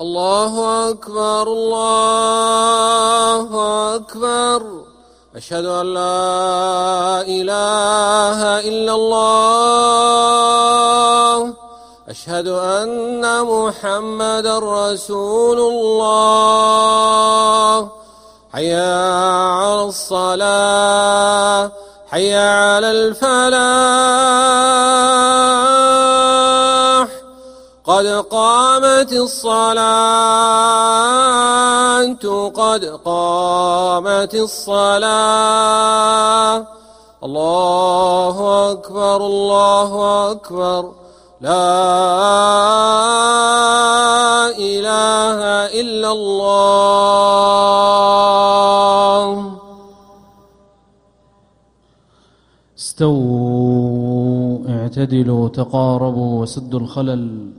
الله أكبر الله أكبر. أشهد أن لا إله إلا الله. أشهد أن محمد رسول الله. حي على الصلاة حي على الفلاح. قد قامت الصلاة قد قامت الصلاة. الله أكبر الله أكبر. لا إله إلا الله. استووا اعتدلوا تقاربوا وسدوا الخلل.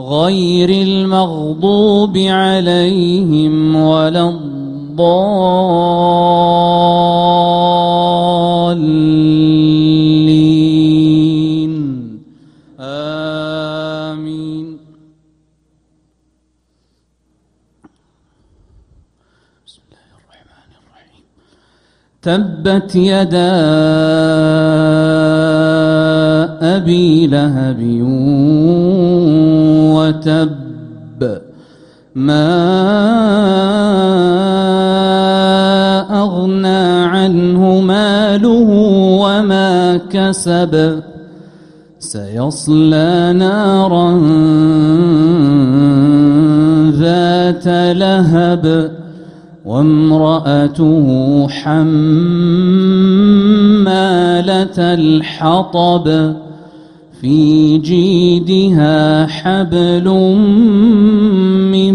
غير المغضوب عليهم ولا الضالين. آمين. بسم الله الرحمن الرحيم. تبت يدا أبي لهب يوم وتب ما أغنى عنه ماله وما كسب سيصلى نارا ذات لهب وامرأته حمالة الحطب في جيدها حبل من